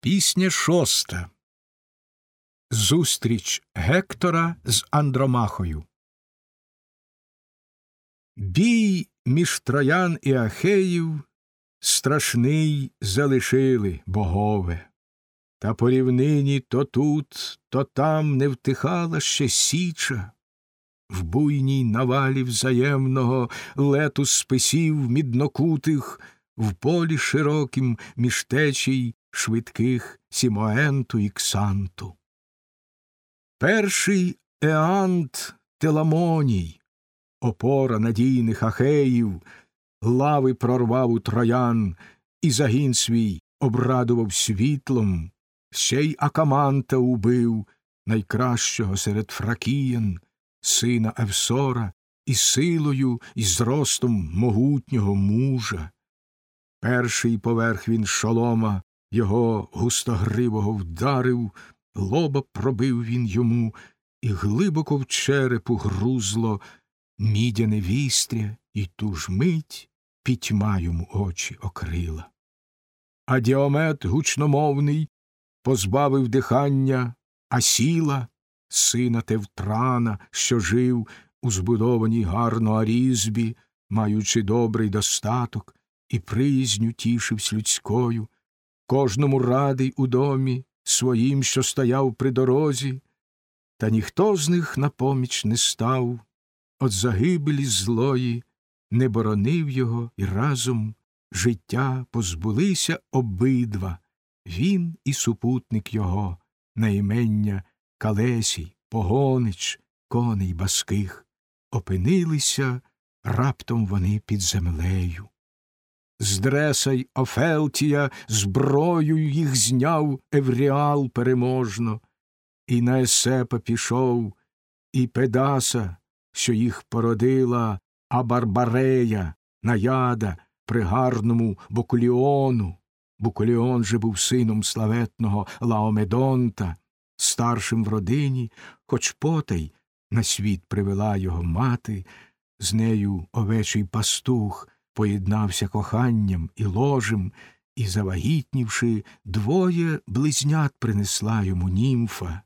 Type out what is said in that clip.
Пісня шоста. Зустріч Гектора з Андромахою. Бій між троян і Ахеїв страшний залишили богове. Та по рівнині то тут, то там не втихала ще січа. В буйній навалі взаємного лету списів міднокутих, в полі широкім між течій швидких Сімоенту і Ксанту. Перший Еант Теламоній, опора надійних ахеїв, лави прорвав у троян, і загін свій обрадував світлом, ще й Акаманта убив, найкращого серед фракіян, сина Евсора, і силою, і зростом могутнього мужа. Перший поверх він шолома його густогривого вдарив, лоба пробив він йому, і глибоко в черепу грузло мідяне вістря, і ту ж мить пітьма йому очі окрила. А діомет гучномовний позбавив дихання, а сіла, сина Тевтрана, що жив у збудованій гарно арізбі, маючи добрий достаток, і приязню тішився людською, кожному радий у домі своїм, що стояв при дорозі, та ніхто з них на поміч не став, от загибелі злої, не боронив його і разом життя позбулися обидва, він і супутник його, на імення Калесій, Погонич, коней баских, опинилися раптом вони під землею. З дреса Офелтія зброєю їх зняв Евріал переможно, і на Есепа пішов, і Педаса, що їх породила, а Барбарея, наяда при гарному Бокуліону. Букуліон же був сином славетного Лаомедонта, старшим в родині, хоч потай на світ привела його мати, з нею овечий пастух поєднався коханням і ложем, і, завагітнівши, двоє близнят принесла йому німфа.